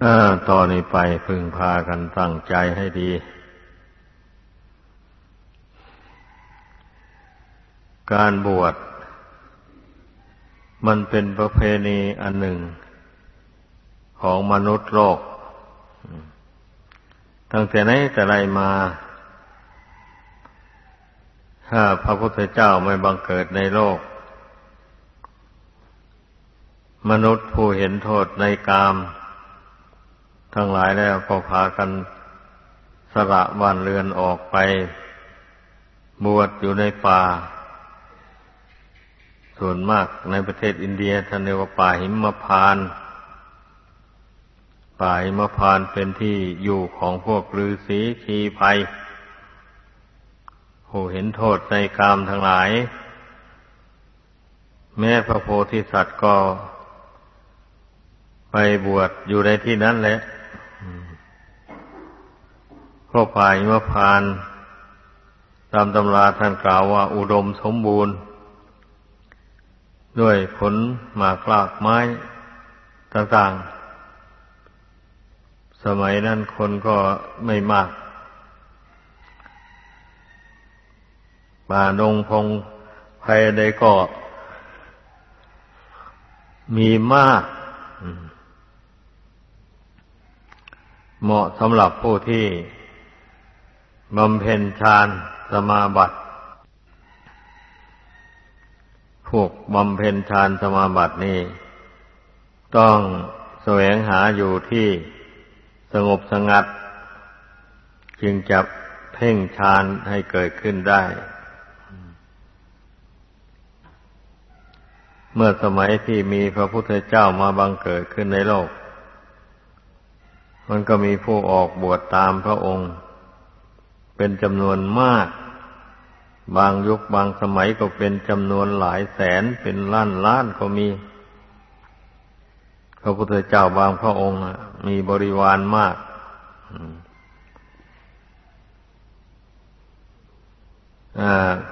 ต่อนนี้ไปพึงพากันตั้งใจให้ดี การบวชมันเป็นประเพณีอันหนึ่งของมนุษย์โลก ตั้งแต่ไหนแต่ไรมา ถ้าพระพุทธเจ้าไม่บังเกิดในโลก มนุษย์ผู้เห็นโทษในกาม ทั้งหลายแล้วก็พากันสละบ้านเรือนออกไปบวชอยู่ในป่า ส่วนมากในประเทศอินเดียท่านเรียกว่าป่าหิมพาน ป่าหิมพานเป็นที่อยู่ของพวกฤาษีชีภัยผู้เห็นโทษในกามทั้งหลาย แม้พระโพธิสัตว์ก็ไปบวชอยู่ในที่นั้นแหละ ก็ป่าหิมพาน ตามตำราท่านกล่าวว่าอุดมสมบูรณ์ ด้วยผลหมากลากไม้ต่างๆ สมัยนั้นคนก็ไม่มากป่าดงพงไพใดก็มีมาก เหมาะสำหรับผู้ที่บำเพ็ญฌานสมาบัติ พวกบำเพ็ญฌานสมาบัตินี่ต้องแสวงหาอยู่ที่สงบสงัด จึงจะเพ่งฌานให้เกิดขึ้นได้ เมื่อสมัยที่มีพระพุทธเจ้ามาบังเกิดขึ้นในโลก มันก็มีผู้ออกบวชตามพระองค์ เป็นจำนวนมาก บางยุคบางสมัยก็เป็นจำนวนหลายแสนเป็นล้านล้านก็มีพระพุทธเจ้าบางพระองค์มีบริวารมาก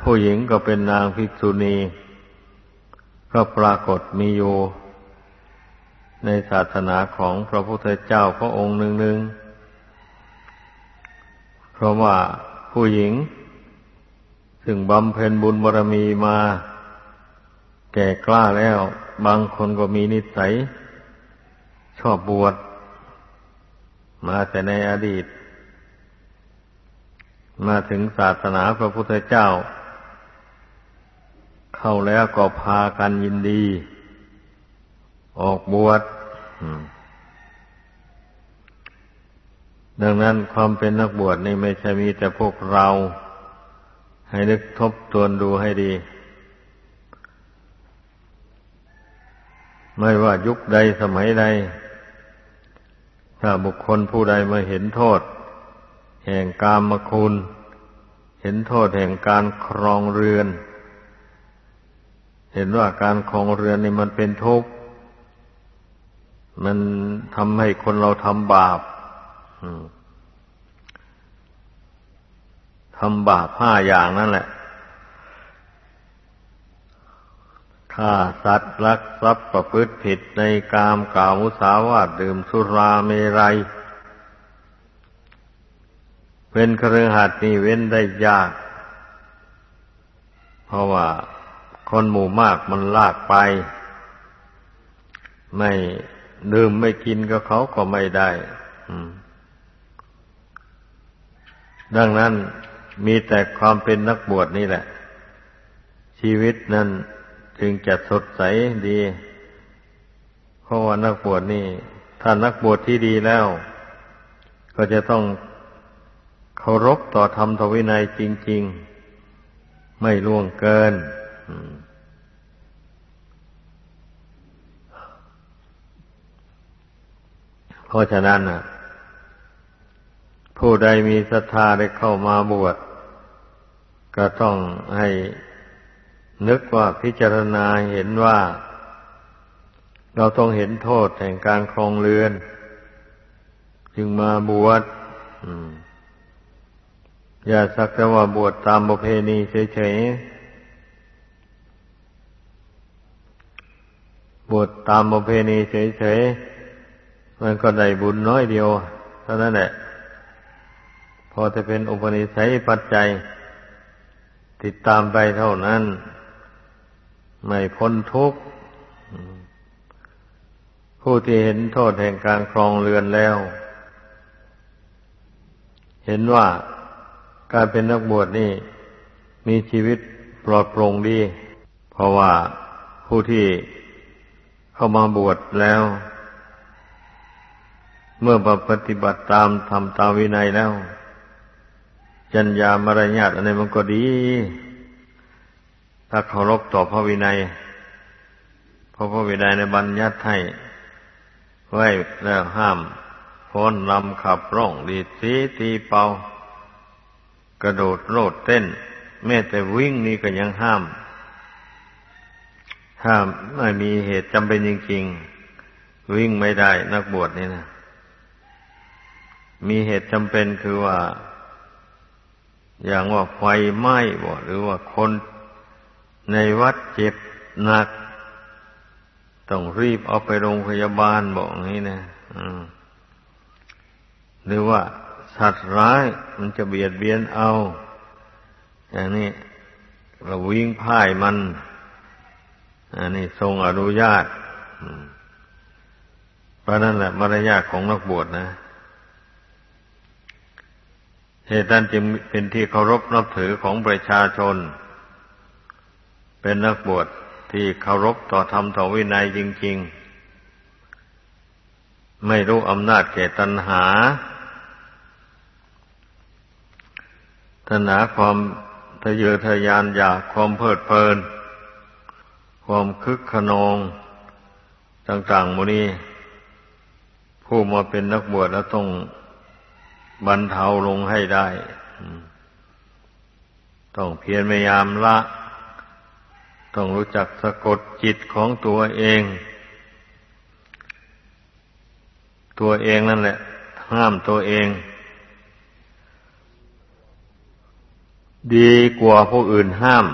ผู้หญิงก็เป็นนางภิกษุณี ก็ปรากฏมีอยู่ ในศาสนาของพระพุทธเจ้าพระองค์หนึ่งๆเพราะว่าผู้หญิง ซึ่งบำเพ็ญบุญบารมีมา แก่กล้าแล้ว บางคนก็มีนิสัย ชอบบวชมาแต่ในอดีต มาถึงศาสนาพระพุทธเจ้า เข้าแล้วก็พากันยินดี ออกบวชดังนั้นความเป็นนักบวชนี่ไม่ใช่มีแต่พวกเรา ให้นึกทบทวนดูให้ดี ไม่ว่ายุคใดสมัยใด ถ้าบุคคลผู้ใดมาเห็นโทษ แห่งกามคุณ เห็นโทษแห่งการครองเรือน เห็นว่าการครองเรือนนี่มันเป็นทุกข์ มันทำให้คนเราทำบาปทำบาปห้าอย่างนั่นแหละฆ่าสัตว์ลักทรัพย์ประพฤติผิดในกามกล่าวมุสาวาทดื่มสุราเมรัย เป็นเครือหัดนี่เว้นได้ยาก เพราะว่าคนหมู่มากมันลากไป ไม่ ดื่มไม่กินก็เขาก็ไม่ได้ดังนั้นมีแต่ความเป็นนักบวชนี่แหละ ชีวิตนั้นจึงจะสดใสดีเพราะว่านักบวชนี่ ถ้านักบวชที่ดีแล้ว ก็จะต้องเคารพต่อธรรมทวินัยจริง ๆ ไม่ล่วงเกินเพ ราะฉะนั้นน่ะผู้ใดมีศรัทธาได้เข้ามาบวชก็ต้องให้นึกว่าพิจารณาเห็นว่า เราต้องเห็นโทษแห่งการครองเรือน จึงมาบวชอย่าสักแต่ว่าบวชตามประเพณีเฉยๆบวชตามประเพณีเฉยๆ มันก็ได้บุญน้อยเดียวเท่านั้นแหละ พอจะเป็นอุปนิสัยปัจจัย ติดตามไปเท่านั้น ไม่พ้นทุกข์ผู้ที่เห็นโทษแห่งการครองเรือนแล้ว เห็นว่าการเป็นนักบวชนี่ มีชีวิตปลอดโปร่งดี เพราะว่าผู้ที่เข้ามาบวชแล้ว เมื่อปฏิบัติตามทำตามวินัยแล้ว จัญญามารยาทอะไรมันก็ดี ถ้าเคารพต่อพระวินัยเพราะพระวินัยในบัญญัติให้ไว้แล้วห้ามพ้นลำขับร้องดีดสีตีเป่ากระโดดโลดเต้น แม้แต่วิ่งนี่ก็ยังห้าม ถ้าไม่มีเหตุจำเป็นจริงๆวิ่งไม่ได้นักบวชนี่นะ มีเหตุจำเป็นคือว่า อย่างว่าไฟไหม้บ่หรือว่าคนในวัดเจ็บหนัก ต้องรีบเอาไปโรงพยาบาลบอกงี้นะหรือว่าสัตว์ร้ายมันจะเบียดเบียนเอา อย่างนี้เราวิ่งพ่ายมัน อันนี้ทรงอนุญาตเพราะนั่นแหละมารยาทของนักบวชนะ เหตุนั้นจึงเป็นที่เคารพนับถือของประชาชน เป็นนักบวชที่เคารพต่อธรรมต่อวินัยจริง ๆ ไม่รู้อำนาจแก่ตัณหาตัณหาความทะเยอทะยานอยากความเพลิดเพลิน ความคึกขนอง ต่างๆมูนี้ ผู้มาเป็นนักบวชแล้วต้อง บรรเทาลงให้ได้ ต้องเพียรพยายามละ ต้องรู้จักสะกดจิตของตัวเอง ตัวเองนั่นแหละ ห้ามตัวเอง ดีกว่าผู้อื่นห้าม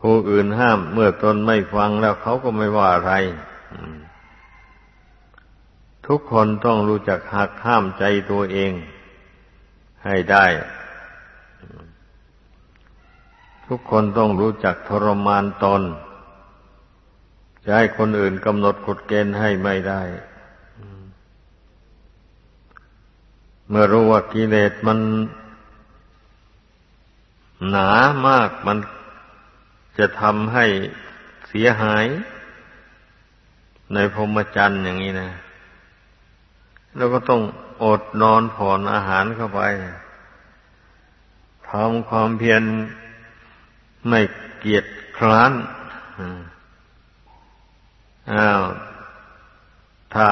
ผู้อื่นห้าม เมื่อตนไม่ฟังแล้วเขาก็ไม่ว่าอะไร ทุกคนต้องรู้จักหักห้ามใจตัวเอง ให้ได้ ทุกคนต้องรู้จักทรมานตนจะให้คนอื่นกำหนดกฎเกณฑ์ให้ไม่ได้ เมื่อรู้ว่ากิเลสมันหนามากมันจะทำให้เสียหาย ในพรหมจรรย์อย่างนี้นะ แล้วก็ต้องอดนอนผ่อนอาหารเข้าไปทำความเพียรไม่เกียจคร้านอ้าวถ้า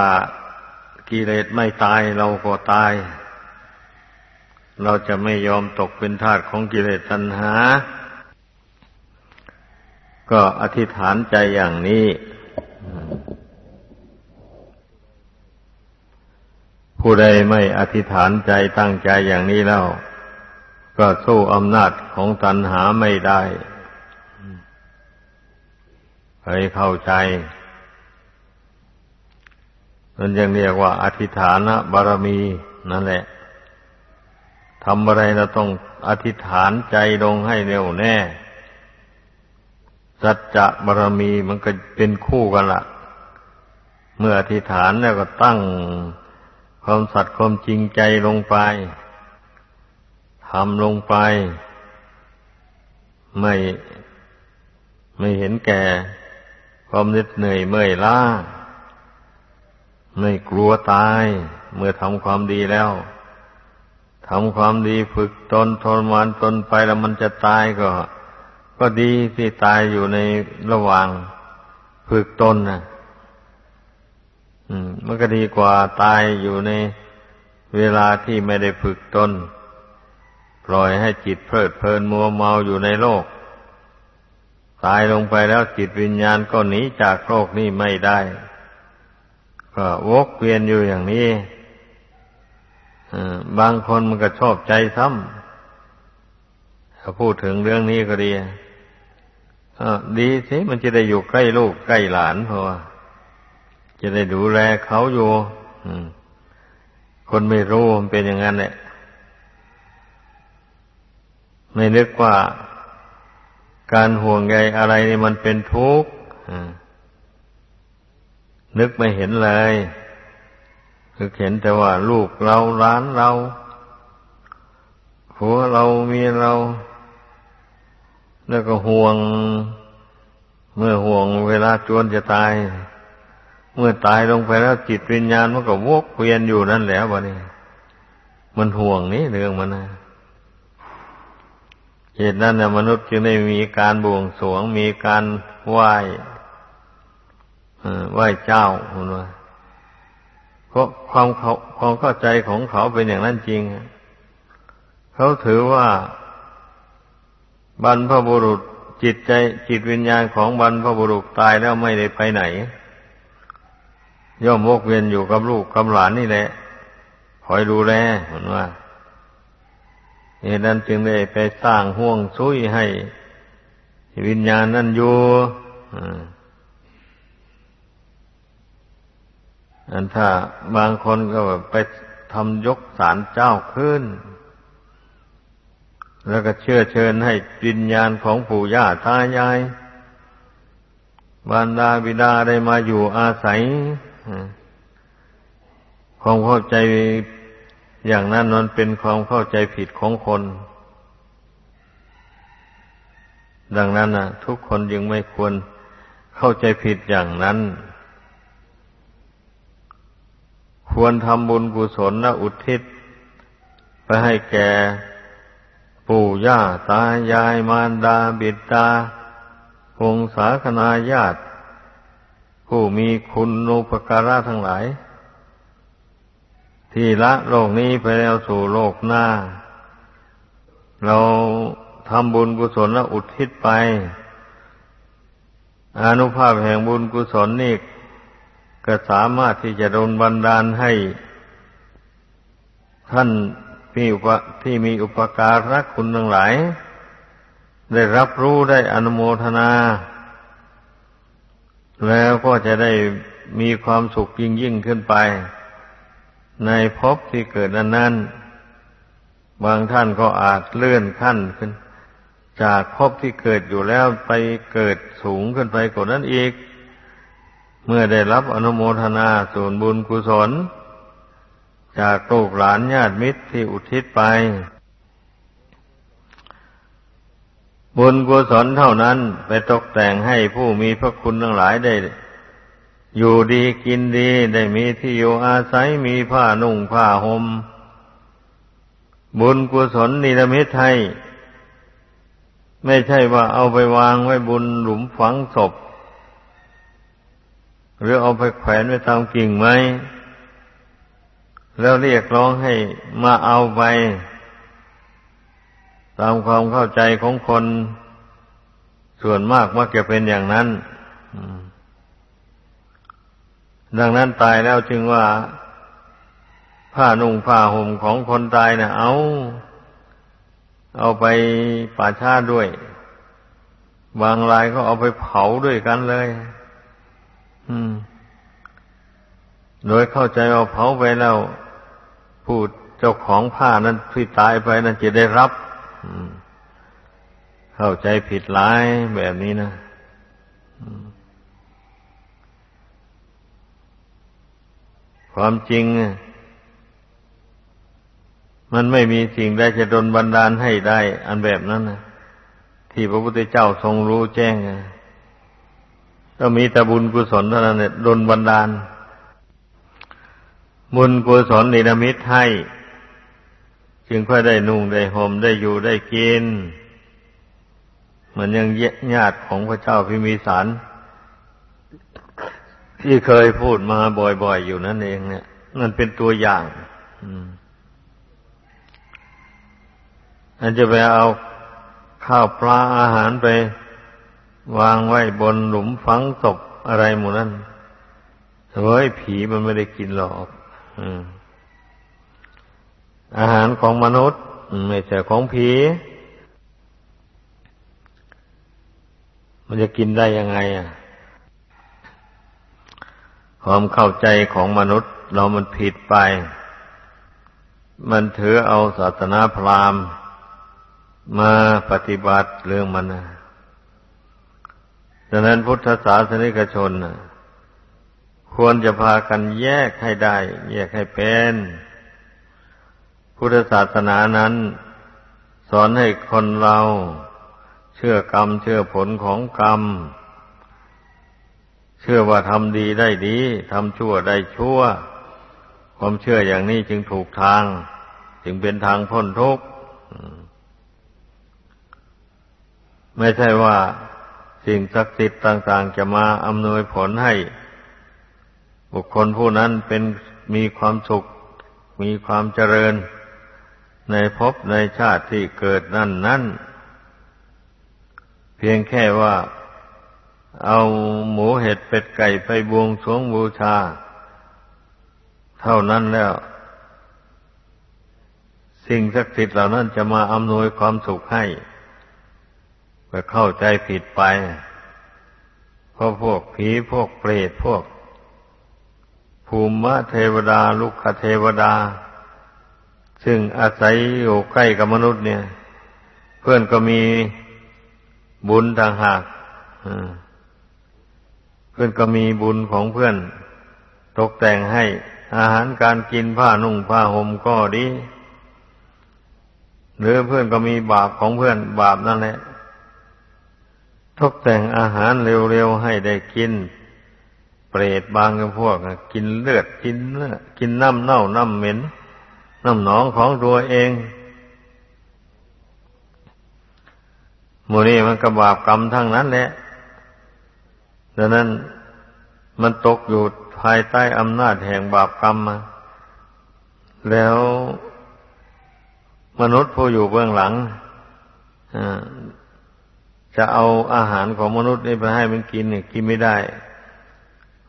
กิเลสไม่ตายเราก็ตาย เราจะไม่ยอมตกเป็นทาสของกิเลสตัณหา ก็อธิษฐานใจอย่างนี้ ผู้ใดไม่อธิษฐานใจตั้งใจอย่างนี้แล้ว ก็สู้อำนาจของตัณหาไม่ได้ให้เข้าใจ มันยังเรียกว่า อธิษฐานบารมีนั่นแหละทำอะไรเราต้องอธิษฐานใจลงให้แน่วแน่ สัจจะบารมีมันก็เป็นคู่กันละเมื่ออธิษฐานแล้วก็ตั้ง ความสัตย์ความจริงใจลงไปทำลงไป ไม่ไม่เห็นแก่ความเหน็ดเหนื่อยเมื่อยล้าไม่กลัวตาย เมื่อทำความดีแล้วทำความดีฝึกตนทรมานตนไปแล้วมันจะตายก็ ก็ดีที่ตายอยู่ในระหว่าง ฝึกตนนะ มันก็ดีกว่าตายอยู่ในเวลาที่ไม่ได้ฝึกตน ปล่อยให้จิตเพลิดเพลินมัวเมาอยู่ในโลก ตายลงไปแล้วจิตวิญญาณก็หนีจากโลกนี้ไม่ได้ ก็วกเวียนอยู่อย่างนี้บางคนมันก็ชอบใจซ้ำถ้าพูดถึงเรื่องนี้ก็ดีดีสิมันจะได้อยู่ใกล้ลูกใกล้หลานเพราะว่า จะได้ดูแลเขาอยู่คนไม่รู้มันเป็นอย่างนั้นแหละไม่นึกว่าการห่วงใยอะไรนี่มันเป็นทุกข์นึกไม่เห็นเลยคือเห็นแต่ว่าลูกเราล้านเราผัวเราเมียเรา แล้วก็ห่วง เมื่อห่วงเวลาจวนจะตาย เมื่อตายลงไปแล้วจิตวิญญาณมันก็วกเวียนอยู่นั่นแหละวะนี่มันห่วงนี่เรื่องมันนะเหตุนั้นนะมนุษย์จึงได้มีการบวงสรวงมีการไหว้ไหว้เจ้าคุณว่าเพราะความเขาความเข้าใจของเขาเป็นอย่างนั้นจริงเขาถือว่าบรรพบุรุษจิตใจจิตวิญญาณของบรรพบุรุษตายแล้วไม่ได้ไปไหน ย่อมวกเวียนอยู่กับลูกกับหลานนี่แหละคอยดูแลเหมือนว่าเหตุนั้นจึงได้ไปสร้างห่วงซุยให้ วิญญาณนั่นอยู่อันถ้าบางคนก็ไปทำยกสารเจ้าขึ้น แล้วก็เชื่อเชิญให้วิญญาณของปู่ย่าตายายบรรดาบิดาได้มาอยู่อาศัย ความเข้าใจอย่างนั้นมันเป็นความเข้าใจผิดของคน ดังนั้นนะทุกคนยังไม่ควรเข้าใจผิดอย่างนั้น ควรทำบุญกุศลและอุทิศ ไปให้แก่ปู่ย่าตายายมารดาบิดา วงศาคณาญาติ ผู้มีคุณูปการะทั้งหลาย ที่ละโลกนี้ไปแล้วสู่โลกหน้า เราทำบุญกุศลแล้วอุทิศไป อนุภาพแห่งบุญกุศลนี่ก็สามารถที่จะโดนบันดาลให้ ท่านมีอุปที่มีอุปการะคุณทั้งหลาย ได้รับรู้ได้อนุโมทนา แล้วก็จะได้มีความสุขยิ่งยิ่งขึ้นไป ในภพที่เกิดนั้นนั้นบางท่านก็อาจเลื่อนขั้นขึ้น จากภพที่เกิดอยู่แล้วไปเกิดสูงขึ้นไปกว่านั้นอีก เมื่อได้รับอนุโมทนาส่วนบุญกุศล จากลูกหลานญาติมิตรที่อุทิศไป บุญกุศลเท่านั้นไปตกแต่งให้ผู้มีพระคุณทั้งหลายได้ อยู่ดีกินดีได้มีที่อยู่อาศัยมีผ้านุ่งผ้าหม่มบุญกุศลนิรมิตให้ไม่ใช่ว่าเอาไปวางไว้บุญหลุมฝังศพ หรือเอาไปแขวนไว้ตามกิ่งไม้แล้วเรียกร้องให้มาเอาไป ตามความเข้าใจของคน ส่วนมากมักจะเป็นอย่างนั้นดังนั้นตายแล้วจึงว่า ผ้านุ่งผ้าห่มของคนตายนะ่ะ เอา เอาไปป่าชาด้วย บางรายก็เอาไปเผาด้วยกันเลย อืม โดยเข้าใจว่าเผาไปแล้วผู้เจ้าของผ้านั้นที่ตายไปนั้นจะได้รับ เข้าใจผิดหลายแบบนี้นะความจริง มันไม่มีสิ่งใดจะดนบันดาลให้ได้ อันแบบนั้นนะที่พระพุทธเจ้าทรงรู้แจ้งก็มีแต่บุญกุศลเท่านั้นเนี่ยดนบันดาล บุญกุศลนิรมิตให้ จึงค่อยได้นุ่งได้ห่มได้อยู่ได้กินเหมือนยังญาติของพระเจ้าพิมีสารที่เคยพูดมาบ่อยๆอยู่นั่นเองเนี่ยมันเป็นตัวอย่างอันจะไปเอาข้าวปลาอาหารไป วางไว้บนหลุมฝังศพอะไรหมู่นั้นเฮ้ยผีมันไม่ได้กินหรอก อ อาหารของมนุษย์ ไม่ใช่ของผีมมันจะกินได้ยังไงอะ ความเข้าใจของมนุษย์ เรามันผิดไป มันถือเอาศาสนาพราหมณ์ มาปฏิบัติเรื่องมันนะดังนั้นพุทธศาสนิกชนนะควรจะพากันแยกให้ได้ แยกให้เป็น พุทธศาสนานั้น สอนให้คนเราเชื่อกรรม เชื่อผลของกรรม เชื่อว่าทำดีได้ดีทำชั่วได้ชั่ว ความเชื่ออย่างนี้จึงถูกทาง จึงเป็นทางพ้นทุกข์ไม่ใช่ว่าสิ่งศักดิ์สิทธิ์ต่าง ๆ จะมาอำนวยผลให้ บุคคลผู้นั้นเป็นมีความสุข มีความเจริญ ในภพในชาติที่เกิดนั่นนั่นเพียงแค่ว่าเอาหมูเห็ดเป็ดไก่ไปบวงสรวงบูชา เท่านั้นแล้ว สิ่งศักดิ์สิทธิ์เหล่านั้นจะมาอำนวยความสุขให้ไปเข้าใจผิดไปเพราะพวกผีพวกเปรตพวก ภูมิเทวดา ลุกขเทวดา ซึ่งอาศัยอยู่ใกล้กับมนุษย์เนี่ย เพื่อนก็มีบุญต่างหากเพื่อนก็มีบุญของเพื่อน ตกแต่งให้ อาหารการกินผ้านุ่งผ้าห่มก็ดี หรือเพื่อนก็มีบาปของเพื่อนบาปนั่นแหละตกแต่งอาหารเร็วๆให้ได้กิน เปรตบางกับพวก กินเลือดกินเนื้อกินน้ำเน่าน้ำเหม็น น้ำหนองของตัวเองมูนี่มันกระบาปกรรมทั้งนั้นแหละ ดังนั้นมันตกอยู่ภายใต้อำนาจแห่งบาปกรรมมา แล้วมนุษย์ผู้อยู่เบื้องหลังจะเอาอาหารของมนุษย์นี่ไปให้มันกินเนี่ยกินไม่ได้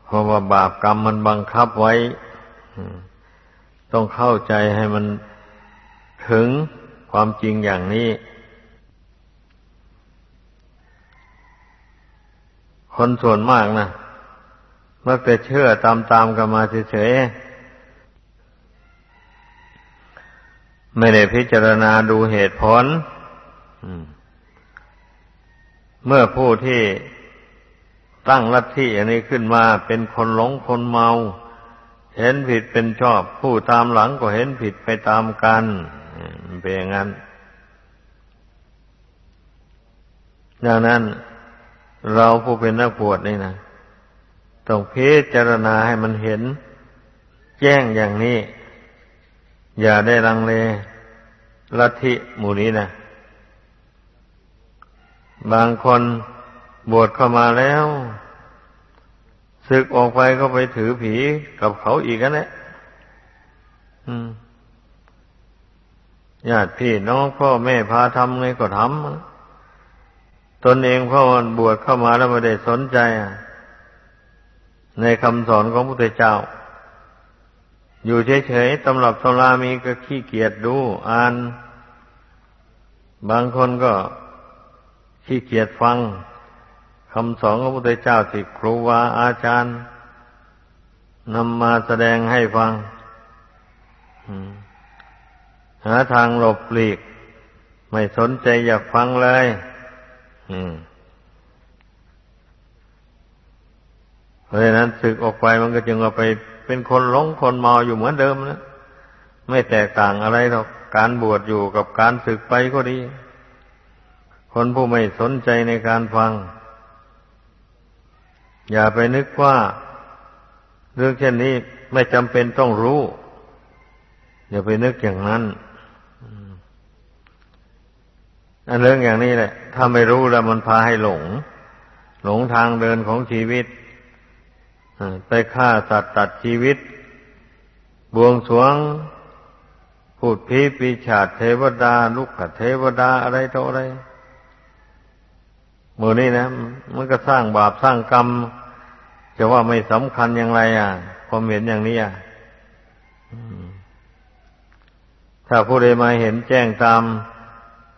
เพราะว่าบาปกรรมมันบังคับไว้ ต้องเข้าใจให้มันถึงความจริงอย่างนี้ คนส่วนมากนะมักจะเชื่อตามๆกันมาเฉยๆ ไม่ได้พิจารณาดูเหตุผลเมื่อผู้ที่ตั้งลัทธิอย่างนี้ขึ้นมาเป็นคนหลงคนเมา เห็นผิดเป็นชอบ ผู้ตามหลังก็เห็นผิดไปตามกันเป็นอย่างนั้นดังนั้น เราผู้เป็นนักบวชนี่นะต้องพิจารณาให้มันเห็น แจ้งอย่างนี้ อย่าได้ลังเลลัทธิหมู่นี้นะบางคนบวชเข้ามาแล้ว ศึกออกไปก็ไปถือผีกับเขาอีกนั่นแหละญาติพี่น้องพ่อแม่พาทำไงก็ทำตนเองพ่อนบวชเข้ามาแล้วไม่ได้สนใจในคำสอนของพระพุทธเจ้า อยู่เฉยๆตำรับตำรามีก็ขี้เกียจดูอ่าน บางคนก็ขี้เกียจฟัง คำสอนของพระพุทธเจ้าที่ครูวาอาจารย์นำมาแสดงให้ฟังหาทางหลบหลีก ไม่สนใจอยากฟังเลยเพราะฉะนั้นศึกออกไปมันก็จึงเอาไป เป็นคนหลงคนเมาอยู่เหมือนเดิมนะไม่แตกต่างอะไรหรอกการบวชอยู่กับการศึกไปก็ดี คนผู้ไม่สนใจในการฟัง อย่าไปนึกว่า เรื่องเช่นนี้ไม่จำเป็นต้องรู้ อย่าไปนึกอย่างนั้นอันเรื่องอย่างนี้แหละ ถ้าไม่รู้แล้วมันพาให้หลง หลงทางเดินของชีวิตไปฆ่าสัตว์ตัดชีวิต บวงสวงพูดพีปีชาติเทวดาลุกขเทวดาอะไรต่ออะไร มือนี้นะ มันก็สร้างบาปสร้างกรรม จะว่าไม่สำคัญอย่างไร อะ ความเห็นอย่างนี้อะถ้าผู้ใดมาเห็นแจ้งตาม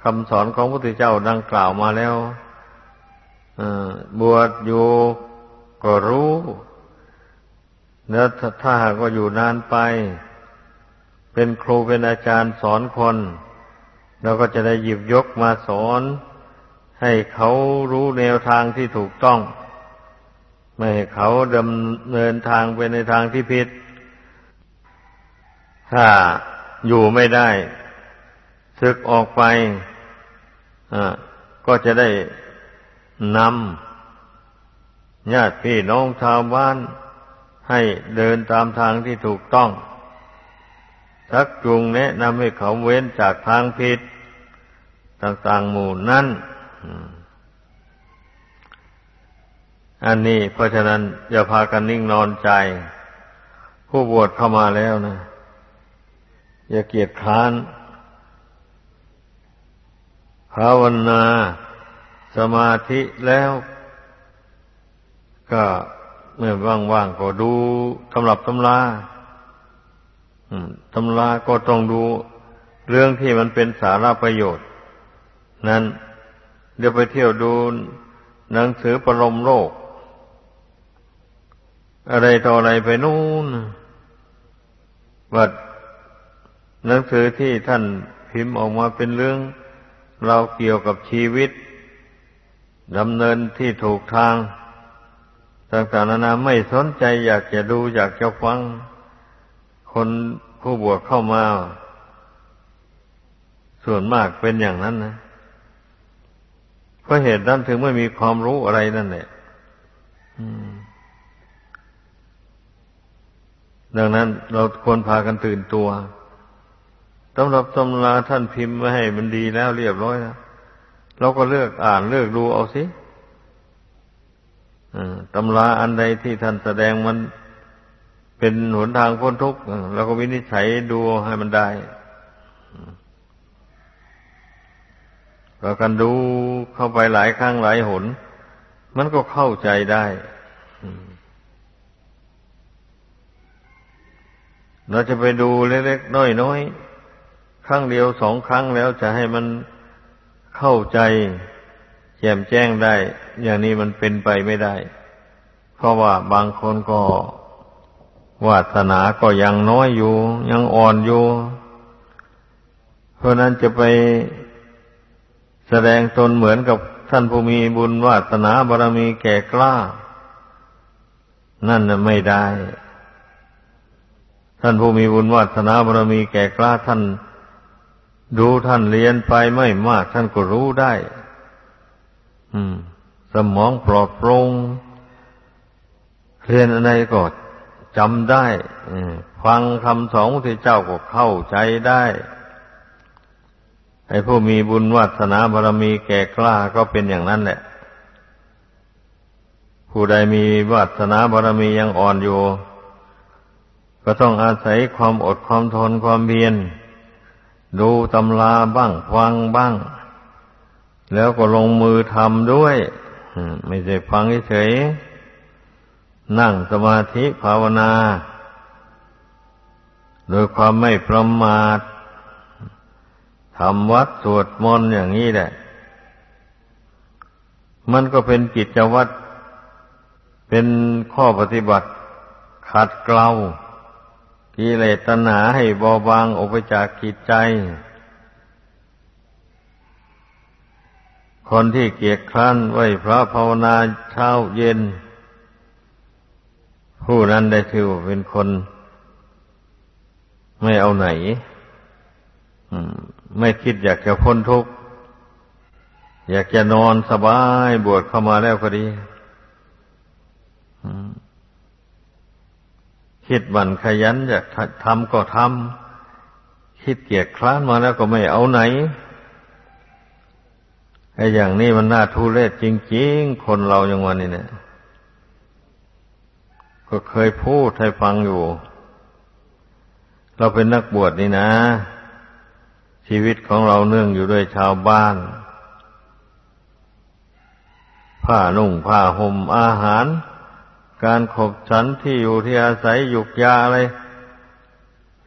คำสอนของพระพุทธเจ้าดังกล่าวมาแล้วบวชอยู่ก็รู้แล้วถ้าหากว่าอยู่นานไป เป็นครูเป็นอาจารย์สอนคน เราก็จะได้หยิบยกมาสอน ให้เขารู้แนวทางที่ถูกต้อง ไม่ให้เขาดำเนินทางไปในทางที่ผิด ถ้าอยู่ไม่ได้ศึกออกไปก็จะได้นำญาติพี่น้องชาวบ้าน ให้เดินตามทางที่ถูกต้องชักจูงแนะนำให้เขาเว้นจากทางผิด ต่างๆหมู่นั้น อันนี้เพราะฉะนั้น อย่าพากันนิ่งนอนใจ ผู้บวชเข้ามาแล้วนะ อย่าเกียจค้านภาวนาสมาธิแล้ว ก็เมื่อว่างๆก็ดูตำรับตำราตำราก็ต้องดูเรื่องที่มันเป็นสาระประโยชน์ นั้น เดี๋ยวไปเที่ยวดูหนังสือประลมโลก อะไรต่ออะไรไปนู่นวัดหนังสือที่ท่านพิมพ์ออกมาเป็นเรื่อง เราเกี่ยวกับชีวิตดำเนินที่ถูกทางต่างๆนานาไม่สนใจอยากจะดูอยากจะฟัง คนผู้บวชเข้ามา ส่วนมากเป็นอย่างนั้นนะ เพราะเหตุนั้นถึงไม่มีความรู้อะไรนั่นแหละดังนั้นเราควรพากันตื่นตัวตำหรับตำราท่านพิมพ์มาให้มันดีแล้วเรียบร้อยแล้วเราก็เลือกอ่านเลือกดูเอาสิตำราอันใดที่ท่านแสดงมันเป็นหนทางพ้นทุกข์เราก็วินิจฉัยดูให้มันได้ เรากันดูเข้าไปหลายครั้งหลายหน มันก็เข้าใจได้เราจะไปดูเล็กๆน้อยๆครั้งเดียวสองครั้งแล้วจะให้มันเข้าใจแจ่มแจ้งได้ อย่างนี้มันเป็นไปไม่ได้ เพราะว่าบางคนก็วาสนาก็ยังน้อยอยู่ ยังอ่อนอยู่ เพราะนั้นจะไป แสดงตนเหมือนกับท่านผู้มีบุญวาสนาบารมีแก่กล้า นั่นน่ะไม่ได้ ท่านผู้มีบุญวาสนาบารมีแก่กล้าท่านดูท่านเรียนไปไม่มาก ท่านก็รู้ได้ อืม สมองปลอดโปร่งเรียนอะไรก็จำได้ฟังคำสอนที่เจ้าก็เข้าใจได้ ไอ้ผู้มีบุญวาสนาบารมีแก่กล้าก็เป็นอย่างนั้นแหละ ผู้ใดมีวาสนาบารมียังอ่อนอยู่ ก็ต้องอาศัยความอดความทนความเพียรดูตำราบ้างฟังบ้าง แล้วก็ลงมือทำด้วยไม่ใช่ฟังเฉยนั่งสมาธิภาวนา โดยความไม่ประมาท ทำวัดสวดมนต์อย่างนี้แหละ มันก็เป็นกิจวัตร เป็นข้อปฏิบัติขัดเกลากิเลสตัณหาให้เบาบางออกไปจากกิจใจ คนที่เกียจคร้านไหวพระภาวนาเช้าเย็น ผู้นั้นได้ถือว่าเป็นคน ไม่เอาไหน ไม่คิดอยากจะพ้นทุกข์อยากจะนอนสบายบวชเข้ามาแล้วก็ดีคิดบันขยันอยากทำก็ทำคิดเกียจคร้านมาแล้วก็ไม่เอาไหนไอ้อย่างนี้มันน่าทุเรศจริงๆ คนเราอย่างวันนี้เนี่ย ก็เคยพูดให้ฟังอยู่ เราเป็นนักบวชนี่นะ ชีวิตของเราเนื่องอยู่ด้วยชาวบ้าน ผ้านุ่งผ้าห่มอาหาร การขบฉันที่อยู่ที่อาศัยหยุกยาอะไร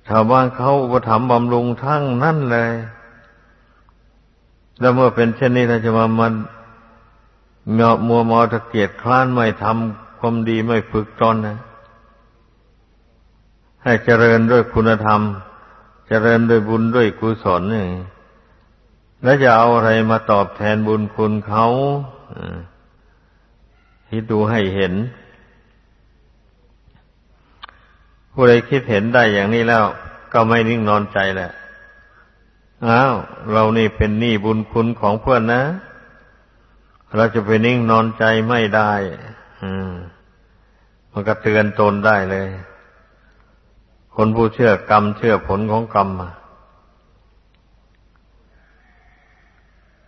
ชาวบ้านเขาอุปถัมภ์บำรุงทั้งนั่นเลย แล้วเมื่อเป็นเช่นนี้เราจะมามันเงามัวมอตะเกียดคลานไม่ทำความดีไม่ฝึกตนนะ ให้เจริญด้วยคุณธรรม จริญด้วยบุญด้วยกุศลนี่แล้วจะเอาอะไรมาตอบแทนบุญคุณเขาคิดดูให้เห็น ผู้ใดคิดเห็นได้อย่างนี้แล้ว ก็ไม่นิ่งนอนใจแหละอ้าวเรานี่เป็นหนี้บุญคุณของเพื่อนนะ เราจะไปนิ่งนอนใจไม่ได้มันก็เตือนตนได้เลย คนผู้เชื่อกรรมเชื่อผลของกรรม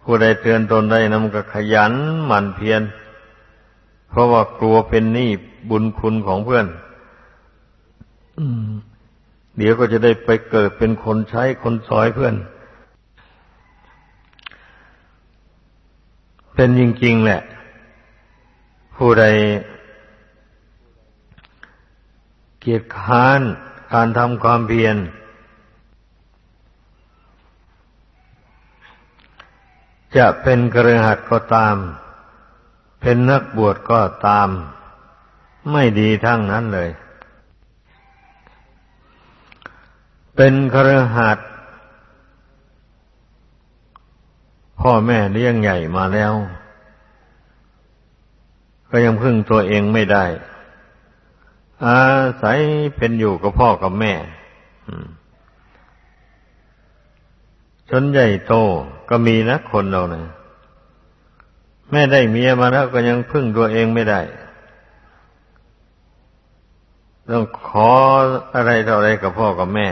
ผู้ใดเตือนตนได้นะมันก็ขยันหมั่นเพียรเพราะว่ากลัวเป็นหนี้บุญคุณของเพื่อนเดี๋ยวก็จะได้ไปเกิดเป็นคนใช้คนซอยเพื่อน เป็นจริงๆแหละ ผู้ใดเกียรติค้าน การทำความเพียรจะเป็นกระหัดก็ตาม เป็นนักบวชก็ตาม ไม่ดีทั้งนั้นเลย เป็นครหัดพ่อแม่เลี้ยงใหญ่มาแล้ว ก็ยังพึ่งตัวเองไม่ได้ อาศัยเป็นอยู่กับพ่อกับแม่จนใหญ่โตก็มีนะคนเราเนะี่ยแม่ได้เมียมาแล้วก็ยังพึ่งตัวเองไม่ได้ ต้องขออะไรต่ออะไรกับพ่อกับแม่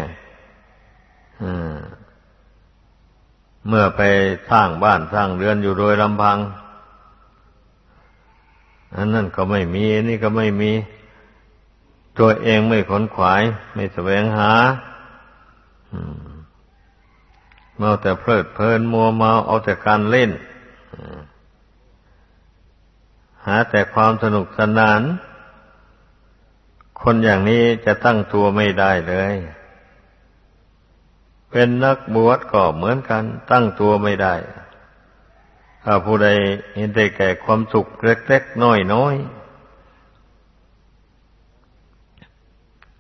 เมื่อไปสร้างบ้านสร้างเรือนอยู่โดยลำพังอันนั้นก็ไม่มี นี่ก็ไม่มี ตัวเองไม่ขนขวาย ไม่แสวงหาเมาแต่เพลิดเพลินมัวเมาเอาแต่การเล่น หาแต่ความสนุกสนาน คนอย่างนี้จะตั้งตัวไม่ได้เลย เป็นนักบวชก็เหมือนกัน ตั้งตัวไม่ได้ ถ้าผู้ใดเห็นได้แก่ความสุขเล็กๆน้อยๆ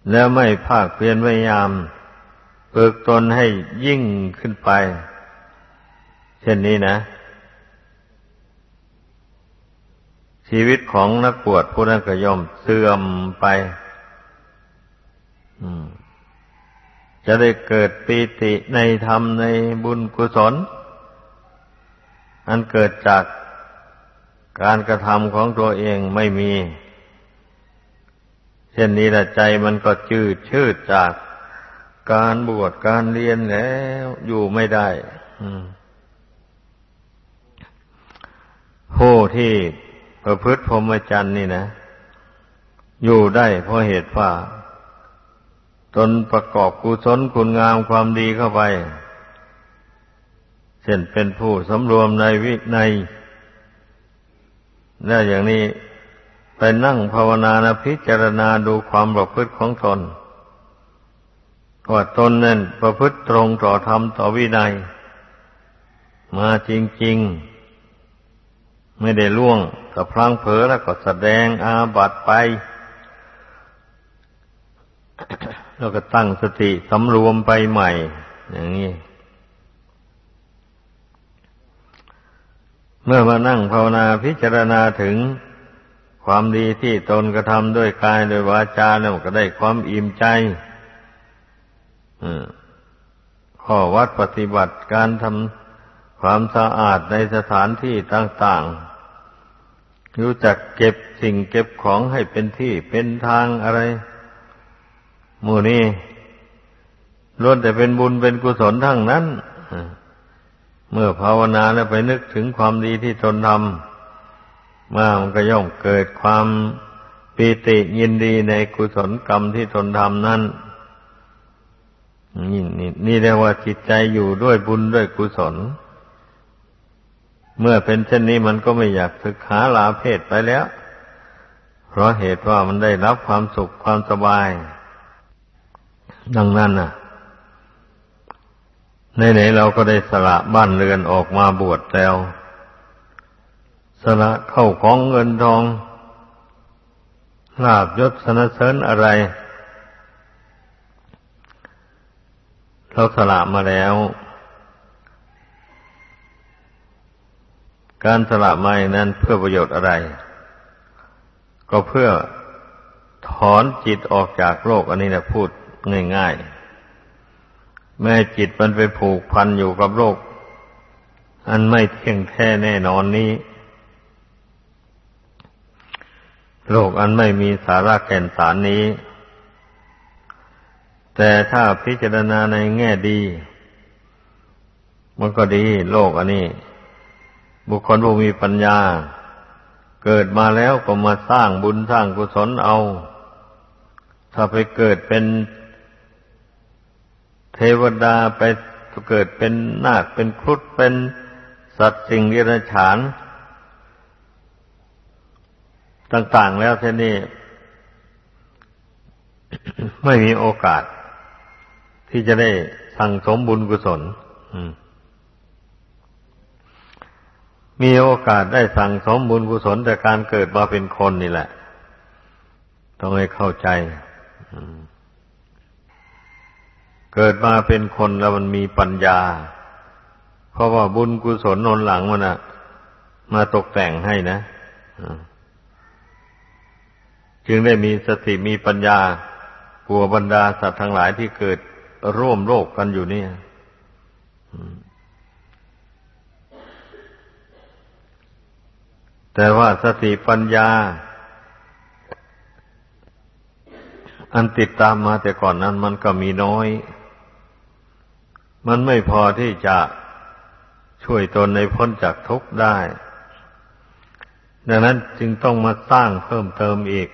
แล้วไม่ภาคเพียรพยายามเปิกตนให้ยิ่งขึ้นไป เช่นนี้นะ ชีวิตของนักบวชผู้นั้นก็ย่อมเสื่อมไปจะได้เกิดปีติในธรรมในบุญกุศล อันเกิดจากการกระทำของตัวเองไม่มี เช่นนี้ละใจมันก็จืดชืดจากการบวชการเรียนแล้วอยู่ไม่ได้ผู้ที่ประพฤติพรหมจรรย์นี่นะ อยู่ได้เพราะเหตุว่าตนประกอบกุศลคุณงามความดีเข้าไป เช่นเป็นผู้สำรวมในวิในและอย่างนี้ ไปนั่งภาวนานะพิจารณาดูความประพฤติของตนว่าตนนั้นประพฤติตรงต่อธรรมต่อวินัย มาจริง ๆ ไม่ได้ล่วงถ้าพลังเผลอแล้วก็แสดงอาบัตไป แล้วก็ตั้งสติสำรวมไปใหม่ อย่างนี้ เมื่อมานั่งภาวนาพิจารณาถึง ความดีที่ตนกระทำด้วยกายด้วยวาจาแล้วก็ได้ความอิ่มใจข้อวัดปฏิบัติการทำความสะอาดในสถานที่ต่างๆ รู้จักเก็บสิ่งเก็บของให้เป็นที่เป็นทางอะไรหมู่นี้ล้วนแต่เป็นบุญเป็นกุศลทั้งนั้น เมื่อภาวนาแล้วไปนึกถึงความดีที่ตนทำ มามันก็ย่อมเกิดความปีติยินดีในกุศลกรรมที่ตนทำนั้นนี่นี่นี่เรียกว่าจิตใจอยู่ด้วยบุญด้วยกุศล เมื่อเป็นเช่นนี้มันก็ไม่อยากศึกษาลาเพศไปแล้ว เพราะเหตุว่ามันได้รับความสุขความสบาย ดังนั้นน่ะในไหนเราก็ได้สละบ้านเรือนออกมาบวชแล้ว สละเข้าของเงินทองลาบยศสนเสริญอะไร เราสละมาแล้ว การสละมานั้นเพื่อประโยชน์อะไร ก็เพื่อถอนจิตออกจากโลก อันนี้นะพูดง่ายๆ แม่จิตมันไปผูกพันอยู่กับโลก อันไม่เที่ยงแท้แน่นอนนี้ โลกอันไม่มีสาระแก่นสารนี้ แต่ถ้าพิจารณาในแง่ดี มันก็ดีโลกอันนี้ บุคคลผู้มีปัญญา เกิดมาแล้วก็มาสร้างบุญสร้างกุศลเอา ถ้าไปเกิดเป็นเทวดาไปเกิดเป็นนาคเป็นครุฑเป็นสัตว์สิ่งเดรัจฉาน ต่างๆแล้วเท่นี้ ไม่มีโอกาส ที่จะได้สั่งสมบุญกุศลมีโอกาสได้สั่งสมบุญกุศลแต่การเกิดมาเป็นคนนี่แหละ ต้องให้เข้าใจเกิดมาเป็นคนแล้วมันมีปัญญา เพราะว่าบุญกุศลนนหลังมันอะมาตกแต่งให้นะ จึงได้มีสติมีปัญญาปัวบรรดาสัตว์ทั้งหลายที่เกิดร่วมโลกกันอยู่เนี่ยแต่ว่าสติปัญญา อันติดตามมาแต่ก่อนนั้นมันก็มีน้อย มันไม่พอที่จะช่วยตนในพ้นจากทุกข์ได้ ดังนั้นจึงต้องมาสร้างเพิ่มเติมอีก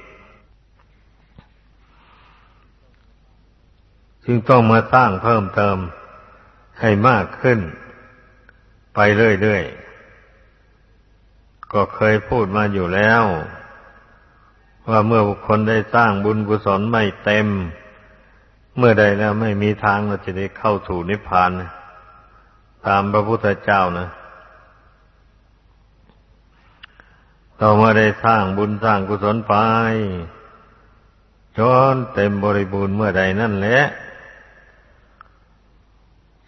จึงต้องมาสร้างเพิ่มเติมให้มากขึ้น ไปเรื่อยๆ ก็เคยพูดมาอยู่แล้ว ว่าเมื่อบุคคลได้สร้างบุญกุศลไม่เต็ม เมื่อใดแล้วไม่มีทางเราจะได้เข้าสู่นิพพานตามพระพุทธเจ้านะต่อมาได้สร้างบุญสร้างกุศลไปจนเต็มบริบูรณ์เมื่อใดนั่นแหละ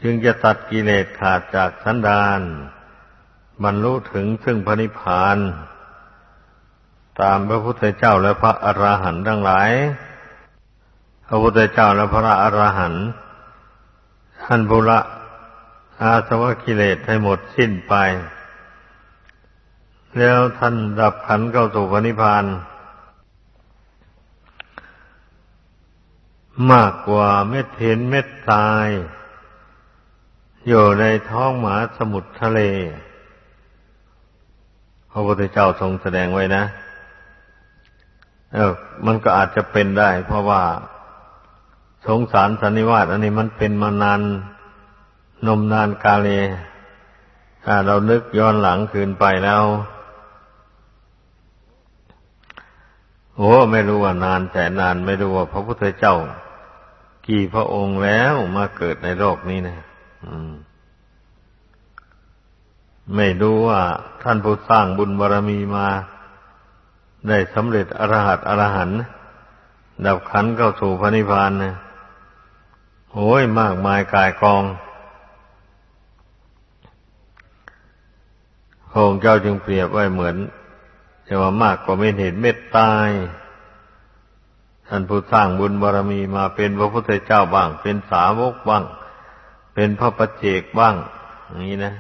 จึงจะตัดกิเลสขาดจากสันดานบรรลุถึงซึ่งพระนิพพาน ตามพระพุทธเจ้าและพระอระหันต์ทั้งหลาย พระพุทธเจ้าและพระอระหันต์ท่านบุระอาสวะกิเลสให้หมดสิ้นไป แล้วท่านดับขันเข้าสู่พระนิพพานมากกว่าเม็ดเห็นเม็ดทราย อยู่ในท้องหมาสมุทรทะเล พระพุทธเจ้าทรงแสดงไว้นะเออมันก็อาจจะเป็นได้ เพราะว่าสงสารสันนิวาสอันนี้มันเป็นมานานนมนานกาเล ถ้าเรานึกย้อนหลังคืนไปแล้ว โอ้ไม่รู้ว่านานแต่นานไม่รู้ว่าพระพุทธเจ้า กี่พระองค์แล้วมาเกิดในโลกนี้นะ ไม่รู้ว่าท่านผู้สร้างบุญบารรมีมา ได้สำเร็จอรหัตอรหันดับขันเข้าสู่พระนิพพานนะโอ้ยมากมายกายกองพระองค์เจ้าจึงเปรียบไว้เหมือนจะว่ามากกว่าเม็ดเห็นเม็ดตาย ท่านผู้สร้างบุญบารรมีมาเป็นพระพุทธเจ้าบ้าง เป็นสาวกบ้าง เป็นพระปัจเจกบ้าง อย่างนี้นะ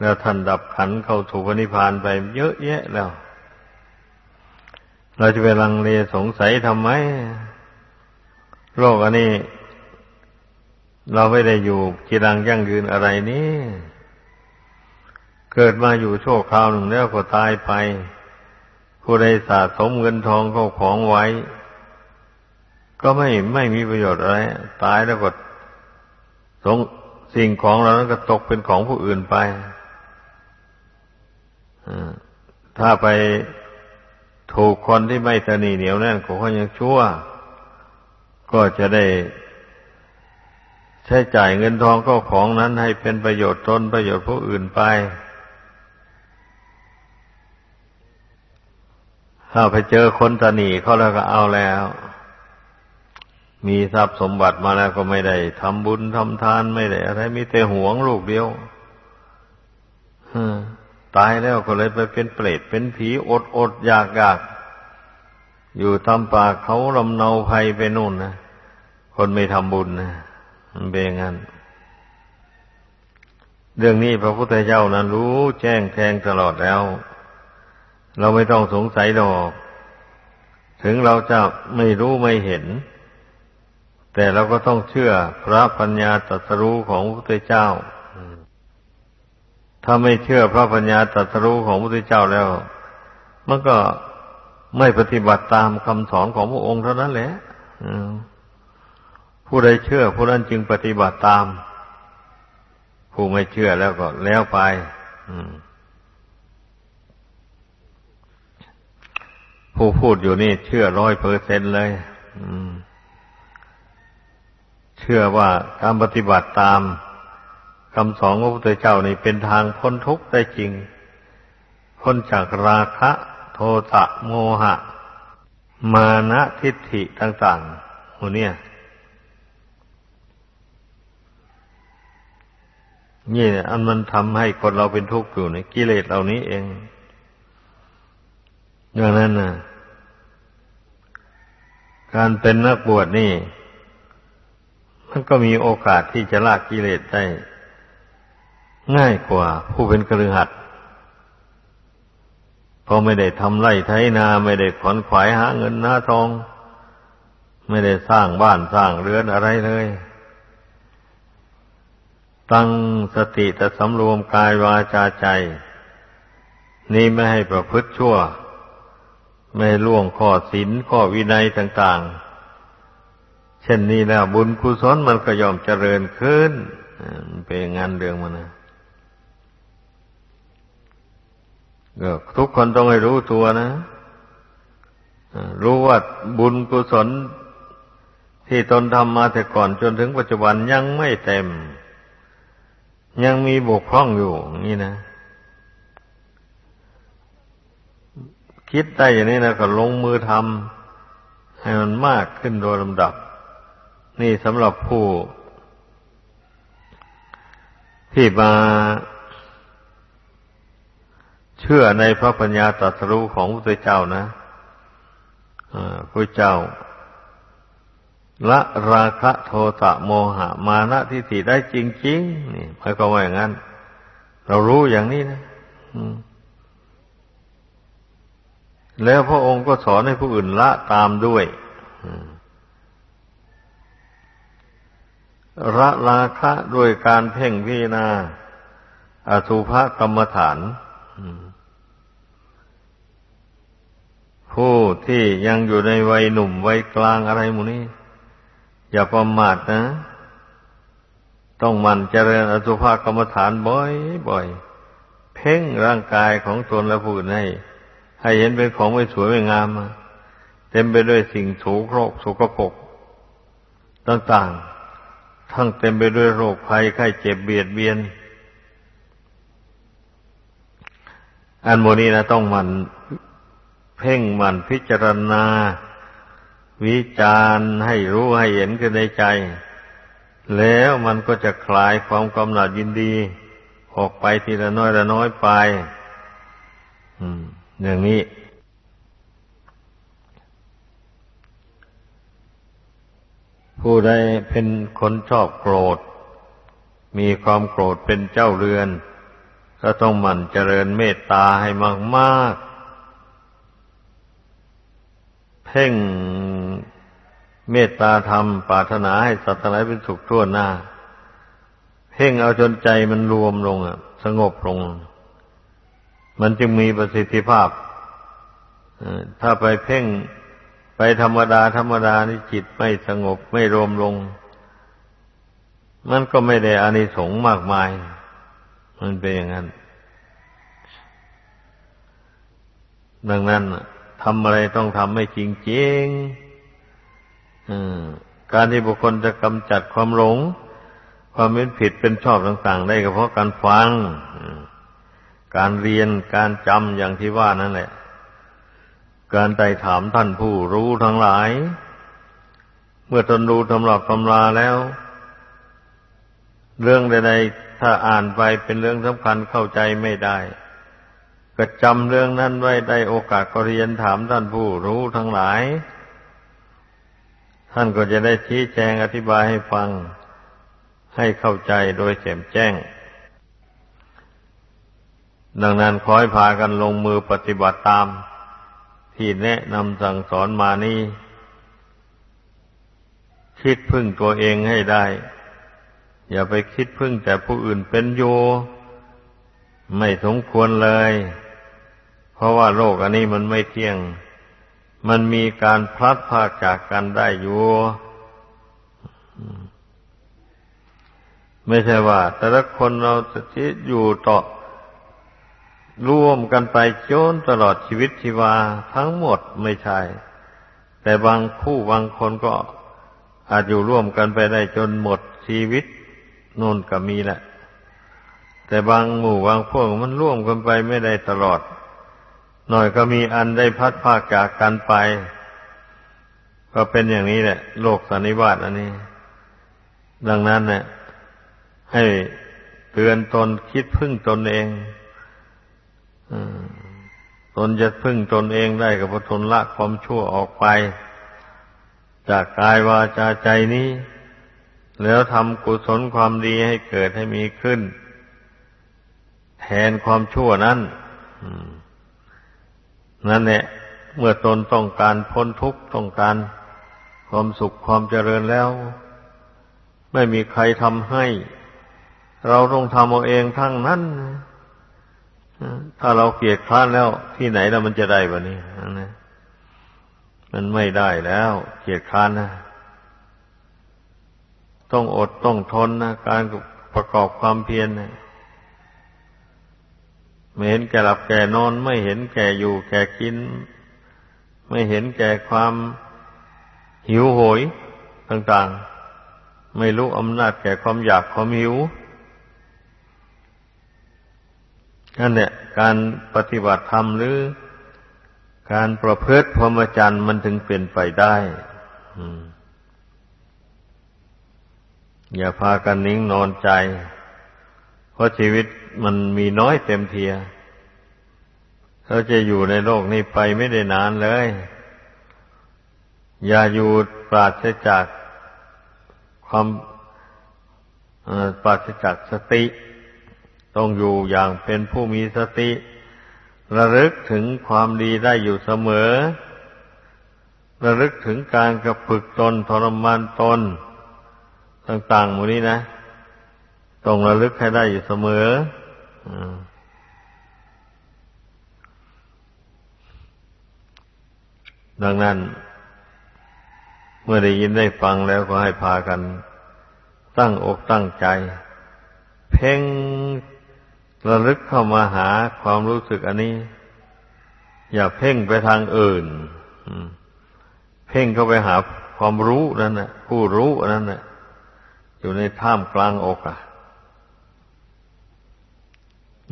แล้วท่านดับขันเข้าถูกนิพพานไปเยอะแยะแล้ว เราจะไปลังเลสงสัยทำไม โลกอันนี้ เราไม่ได้อยู่กีรังยั่งยืนอะไรนี่ เกิดมาอยู่โชคคราวหนึ่งแล้วก็ตายไป ผู้ใดสะสมเงินทองเข้าของไว้ ก็ไม่ไม่มีประโยชน์อะไร ตายแล้วก็ ส,สิ่งของเรานั้นก็ตกเป็นของผู้อื่นไปถ้าไปถูกคนที่ไม่ตนีเหนียวแน่นของเขายังชั่ว ก็จะได้ใช้จ่ายเงินทองก็ของนั้นให้เป็นประโยชน์ตนประโยชน์ผู้อื่นไป ถ้าไปเจอคนตนีเขาแล้วก็เอาแล้ว มีทรัพย์สมบัติมาแล้วก็ไม่ได้ทำบุญทำทานไม่ได้อะไรมีแต่หวงลูกเดียวตายแล้วก็เลยไปเป็นเปรตเป็นผีอดอดอยากอยากอยู่ทำป่าเขาลำเนาภัยไปนู่นนะคนไม่ทำบุญนะมันเป็นงั้นเรื่องนี้พระพุทธเจ้านั้นรู้แจ้งแทงตลอดแล้ว เราไม่ต้องสงสัยหรอก ถึงเราจะไม่รู้ไม่เห็น แต่เราก็ต้องเชื่อพระปัญญาตรัสรู้ของพระพุทธเจ้า ถ้าไม่เชื่อพระปัญญาตรัสรู้ของพระพุทธเจ้าแล้ว มันก็ไม่ปฏิบัติตามคำสอนของพระองค์เท่านั้นแหละผู้ใดเชื่อผู้นั้นจึงปฏิบัติตาม ผู้ไม่เชื่อแล้วก็แล้วไปผู้พูดอยู่นี่เชื่อร้อยเปอร์เซ็นเลย เชื่อว่าการปฏิบัติตามคำสอนของพระพุทธเจ้านี่เป็นทางพ้นทุกข์ได้จริง พ้นจากราคะ โทสะโมหะ มานะทิฏฐิต่างๆหัวเนี่ยนี่อันมันทำให้คนเราเป็นทุกข์อยู่ในกิเลสเหล่านี้เองดังนั้นนะการเป็นนักบวชนี่ มันก็มีโอกาสที่จะละกกิเลสได้ ง่ายกว่าผู้เป็นกระหัดพราะไม่ได้ทำไร่ไถนาไม่ได้ขอนขวายหาเงินหน้าทอง ไม่ได้สร้างบ้านสร้างเรือนอะไรเลย ตั้งสติแต่สำรวมกายวาจาใจ นี่ไม่ให้ประพฤติชั่ว ไม่ล่วงข้อศีลข้อวินัยต่าง ๆ เช่นนี้แล้วบุญกุศลมันก็ยอมเจริญขึ้นเป็นงานเรื่องมันนะทุกคนต้องให้รู้ตัวนะรู้ว่าบุญกุศลที่ตนทำมาแต่ก่อนจนถึงปัจจุบันยังไม่เต็ม ยังมีบกพร่องอยู่นี่นะ คิดได้อย่างนี้นะก็ลงมือทำให้มันมากขึ้นโดยลำดับ นี่สำหรับผู้ ที่มาเชื่อในพระปัญญาตรัสรู้ของพระเจ้านะพระเจ้าละราคะโทสะโมหะ มานะทิฏฐิได้จริงๆนี่หมายความว่าอย่างนั้น เรารู้อย่างนี้นะแล้วพระองค์ก็สอนให้ผู้อื่นละตามด้วย ละราคะด้วยการเพ่งพิจารณาอสุภกรรมฐาน ผู้ที่ยังอยู่ในวัยหนุ่มวัยกลางอะไรหมูนี้ อย่าประมาทนะ ต้องมันเจริญอสุภกรรมฐานบ่อยบ่อยเพ่งร่างกายของตนและผู้อื่นให้ให้เห็นเป็นของไม่สวยไม่งาม เต็มไปด้วยสิ่งถูกโรคสุกปกต่างๆ ทั้งเต็มไปด้วยโรคภัยไข้เจ็บเบียดเบียน อันโมนี้นะต้องมันเพ่งมันพิจารณา วิจารให้รู้ให้เห็นขึ้นในใจ แล้วมันก็จะคลายความกำหนัดยินดี ออกไปทีละน้อยละน้อยไปอย่างนี้ ผู้ใดเป็นคนชอบโกรธ มีความโกรธเป็นเจ้าเรือน ก็ต้องหมั่นเจริญเมตตาให้มากๆ เพ่งเมตตาธรรมปรารถนาให้สัตว์ทั้งหลายเป็นสุขทั่วหน้า เพ่งเอาจนใจมันรวมลงอะ สงบลง มันจึงมีประสิทธิภาพถ้าไปเพ่ง ไปธรรมดาธรรมดานี่จิตไม่สงบไม่รวมลง มันก็ไม่ได้อานิสงส์มากมาย มันเป็นอย่างนั้น ดังนั้นทำอะไรต้องทำให้จริงจริงการที่บุคคลจะกำจัดความหลง ความเป็นผิดเป็นชอบต่าง ๆ ได้ก็เพราะการฟัง การเรียนการจำอย่างที่ว่านั่นแหละ การไต่ถามท่านผู้รู้ทั้งหลาย เมื่อตนรู้ตำรับตำราแล้ว เรื่องใดๆถ้าอ่านไปเป็นเรื่องสำคัญเข้าใจไม่ได้ ก็จำเรื่องนั้นไว้ได้โอกาสก็เรียนถามท่านผู้รู้ทั้งหลาย ท่านก็จะได้ชี้แจงอธิบายให้ฟัง ให้เข้าใจโดยแจ่มแจ้ง ดังนั้นขอให้พากันลงมือปฏิบัติตาม ที่แนะนำสั่งสอนมานี้ คิดพึ่งตัวเองให้ได้ อย่าไปคิดพึ่งแต่ผู้อื่นเป็นโย ไม่สมควรเลย เพราะว่าโลกอันนี้มันไม่เที่ยง มันมีการพลัดพากจากกันได้อยู่ไม่ใช่ว่า แต่ละคนเราจะอยู่ต่อ ร่วมกันไปจนตลอดชีวิตชีวาทั้งหมดไม่ใช่ แต่บางคู่บางคนก็อาจอยู่ร่วมกันไปได้จนหมดชีวิตน่นก็มีแหละ แต่บางหมู่บางพวกมันร่วมกันไปไม่ได้ตลอด หน่อยก็มีอันได้พัดภาคจากกันไป ก็เป็นอย่างนี้แหละ โลกสันนิบาตอันนี้ ดังนั้นเนี่ยให้เตือนตนคิดพึ่งตนเอง ตนจะพึ่งตนเองได้กับพทนละความชั่วออกไป จากกายวาจาใจนี้ แล้วทำกุศลความดีให้เกิดให้มีขึ้น แทนความชั่วนั้นนั่นแหละเมื่อตนต้องการพ้นทุกข์ต้องการความสุขความเจริญแล้ว ไม่มีใครทำให้ เราต้องทำเอาเองทั้งนั้น ถ้าเราเกียดคร้านแล้วที่ไหนแล้วมันจะได้บะนี้นะมันไม่ได้แล้ว เกียดคร้านนะต้องอดต้องทนนะการประกอบความเพียรนะไม่เห็นแก่หลับแก่นอน ไม่เห็นแก่อยู่ แก่กิน ไม่เห็นแก่ความหิวโหยต่าง ๆ ไม่รู้อำนาจแก่ความอยากความหิว นั่นเนี่ยการปฏิบัติธรรมหรือการประพฤติพรหมจรรย์มันถึงเป็นไปได้อย่าพากันนิ่งนอนใจ เพราะชีวิตมันมีน้อยเต็มเทียเขาจะอยู่ในโลกนี้ไปไม่ได้นานเลย อย่าอยู่ปราศจากความปราศจากสติ ต้องอยู่อย่างเป็นผู้มีสติ ระลึกถึงความดีได้อยู่เสมอ ระลึกถึงการกระฝึกตนทรมานตน ต่างๆหมู่นี้นะ ต้องระลึกให้ได้อยู่เสมอดังนั้น เมื่อได้ยินได้ฟังแล้วก็ให้พากัน ตั้งอกตั้งใจ เพ่ง ระลึกเข้ามาหาความรู้สึกอันนี้ อย่าเพ่งไปทางอื่นเพ่งเข้าไปหาความรู้นั่นนะผู้รู้นั่นนะอยู่ในท่ามกลางอกอะ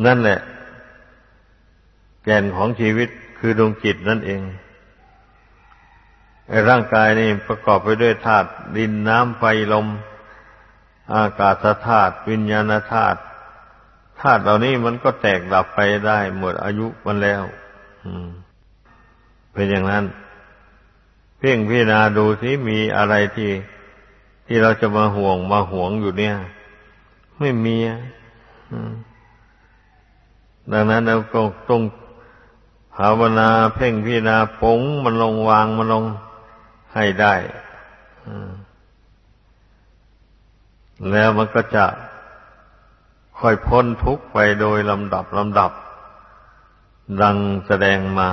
นั่นแหละ แก่นของชีวิตคือดวงจิตนั่นเองไอ้ร่างกายนี่ประกอบไปด้วยธาตุดินน้ำไฟลม อากาศธาตุวิญญาณธาตุ ธาตุเหล่านี้มันก็แตกดับไปได้หมดอายุมันแล้วเป็นอย่างนั้น เพ่งพิจารณาดูสิมีอะไรที่ ที่เราจะมาห่วงมาหวงอยู่เนี่ย ไม่มีดังนั้นเราก็ต้องภาวนาเพ่งพิจารณาปงมันลงวางมันลงให้ได้แล้วมันก็จะ ค่อยพ้นทุกข์ไปโดยลำดับลำดับ ดังแสดงมา